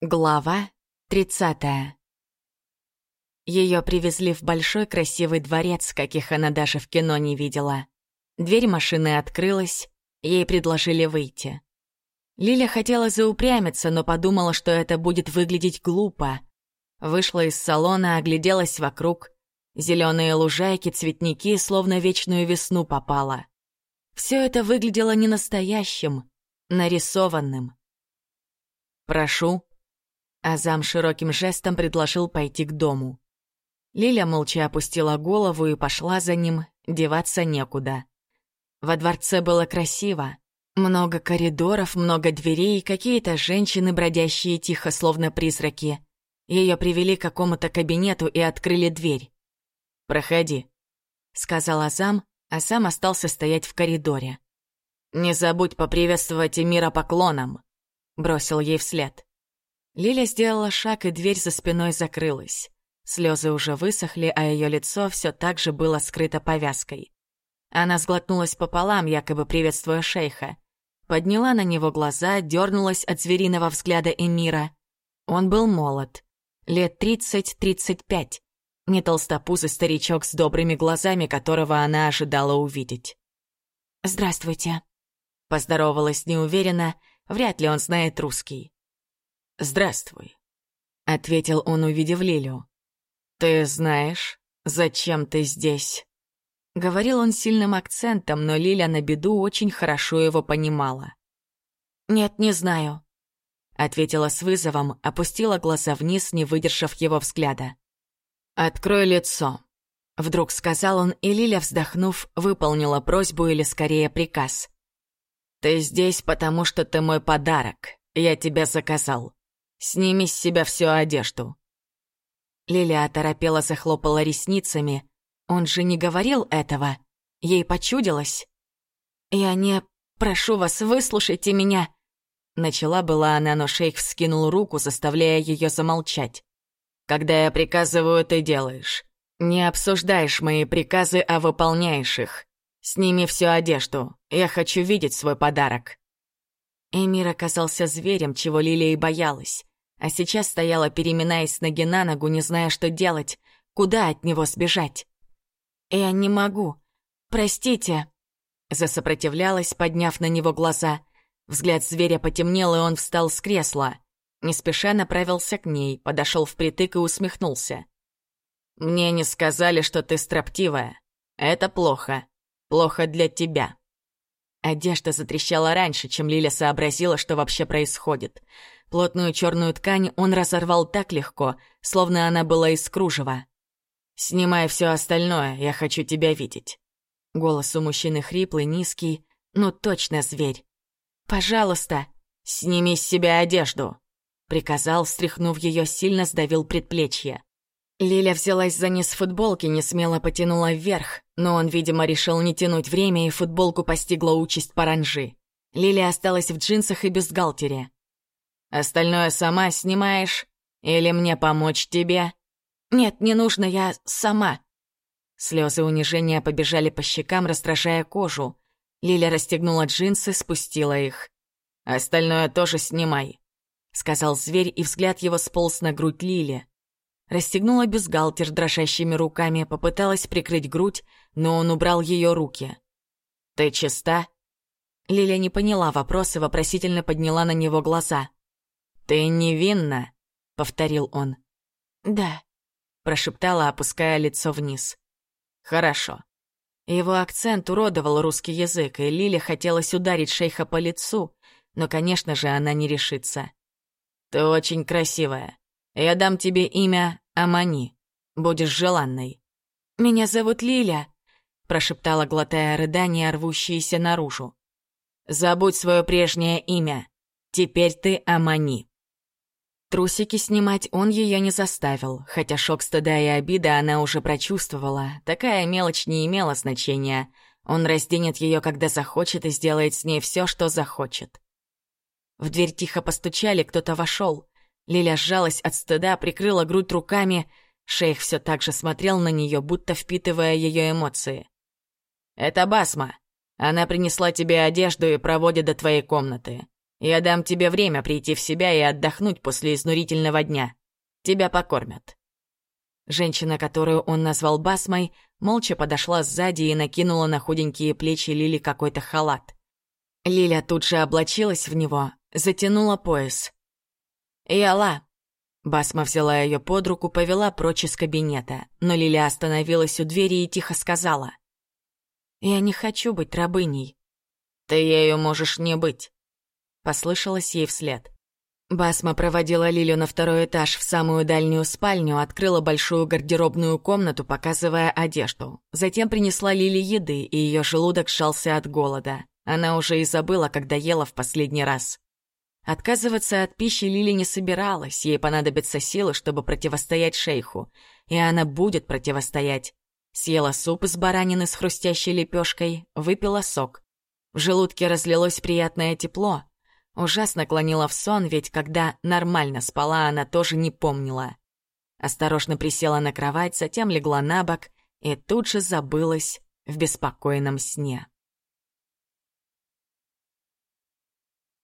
Глава 30 Ее привезли в большой красивый дворец, каких она даже в кино не видела. Дверь машины открылась, ей предложили выйти. Лиля хотела заупрямиться, но подумала, что это будет выглядеть глупо. Вышла из салона, огляделась вокруг. Зеленые лужайки, цветники, словно вечную весну попала. Все это выглядело не настоящим, нарисованным. «Прошу», Азам широким жестом предложил пойти к дому. Лиля молча опустила голову и пошла за ним, деваться некуда. Во дворце было красиво. Много коридоров, много дверей, какие-то женщины, бродящие тихо, словно призраки. Ее привели к какому-то кабинету и открыли дверь. «Проходи», — сказал Азам, а сам остался стоять в коридоре. «Не забудь поприветствовать Эмира поклоном», — бросил ей вслед. Лиля сделала шаг, и дверь за спиной закрылась. Слезы уже высохли, а ее лицо все так же было скрыто повязкой. Она сглотнулась пополам, якобы приветствуя шейха. Подняла на него глаза, дернулась от звериного взгляда Эмира. Он был молод. Лет тридцать-тридцать пять. Не толстопузый старичок с добрыми глазами, которого она ожидала увидеть. «Здравствуйте», — поздоровалась неуверенно, вряд ли он знает русский. «Здравствуй», — ответил он, увидев Лилю. «Ты знаешь, зачем ты здесь?» Говорил он сильным акцентом, но Лиля на беду очень хорошо его понимала. «Нет, не знаю», — ответила с вызовом, опустила глаза вниз, не выдержав его взгляда. «Открой лицо», — вдруг сказал он, и Лиля, вздохнув, выполнила просьбу или скорее приказ. «Ты здесь, потому что ты мой подарок. Я тебя заказал. Сними с себя всю одежду». Лилия оторопела захлопала ресницами. Он же не говорил этого. Ей почудилось. «Я не... Прошу вас, выслушайте меня!» Начала была она, но шейх вскинул руку, заставляя ее замолчать. «Когда я приказываю, ты делаешь. Не обсуждаешь мои приказы, а выполняешь их. Сними всю одежду. Я хочу видеть свой подарок». Эмир оказался зверем, чего Лилия и боялась а сейчас стояла, переминаясь ноги на ногу, не зная, что делать, куда от него сбежать. «Я не могу. Простите!» Засопротивлялась, подняв на него глаза. Взгляд зверя потемнел, и он встал с кресла. Не спеша направился к ней, подошел впритык и усмехнулся. «Мне не сказали, что ты строптивая. Это плохо. Плохо для тебя». Одежда затрещала раньше, чем Лиля сообразила, что вообще происходит. Плотную черную ткань он разорвал так легко, словно она была из кружева. «Снимай все остальное, я хочу тебя видеть». Голос у мужчины хриплый, низкий, ну точно зверь. «Пожалуйста, сними с себя одежду», — приказал, встряхнув ее, сильно сдавил предплечье. Лиля взялась за низ футболки, не смело потянула вверх, но он, видимо, решил не тянуть время, и футболку постигла участь паранжи. Лиля осталась в джинсах и бюстгальтере. Остальное сама снимаешь? Или мне помочь тебе?» «Нет, не нужно, я сама». Слезы унижения побежали по щекам, раздражая кожу. Лиля расстегнула джинсы, спустила их. «Остальное тоже снимай», — сказал зверь, и взгляд его сполз на грудь Лили. Расстегнула бюстгальтер дрожащими руками, попыталась прикрыть грудь, но он убрал ее руки. «Ты чиста?» Лиля не поняла вопроса, вопросительно подняла на него глаза. «Ты невинна», — повторил он. «Да», — прошептала, опуская лицо вниз. «Хорошо». Его акцент уродовал русский язык, и Лиле хотелось ударить шейха по лицу, но, конечно же, она не решится. «Ты очень красивая. Я дам тебе имя Амани. Будешь желанной». «Меня зовут Лиля», — прошептала, глотая рыдания, рвущиеся наружу. «Забудь свое прежнее имя. Теперь ты Амани». Трусики снимать он ее не заставил, хотя шок стыда и обиды она уже прочувствовала. Такая мелочь не имела значения. Он разденет ее, когда захочет, и сделает с ней все, что захочет. В дверь тихо постучали, кто-то вошел. Лиля сжалась от стыда, прикрыла грудь руками. Шейх все так же смотрел на нее, будто впитывая ее эмоции. «Это Басма. Она принесла тебе одежду и проводит до твоей комнаты. Я дам тебе время прийти в себя и отдохнуть после изнурительного дня. Тебя покормят». Женщина, которую он назвал Басмой, молча подошла сзади и накинула на худенькие плечи Лили какой-то халат. Лиля тут же облачилась в него, затянула пояс. «Яла!» Басма взяла ее под руку, повела прочь из кабинета, но Лиля остановилась у двери и тихо сказала. «Я не хочу быть рабыней». «Ты ею можешь не быть», — послышалось ей вслед. Басма проводила Лилю на второй этаж в самую дальнюю спальню, открыла большую гардеробную комнату, показывая одежду. Затем принесла Лиле еды, и ее желудок сжался от голода. Она уже и забыла, когда ела в последний раз. Отказываться от пищи Лили не собиралась, ей понадобятся силы, чтобы противостоять шейху. И она будет противостоять. Съела суп из баранины с хрустящей лепешкой, выпила сок. В желудке разлилось приятное тепло, Ужасно клонила в сон, ведь когда нормально спала, она тоже не помнила. Осторожно присела на кровать, затем легла на бок и тут же забылась в беспокойном сне.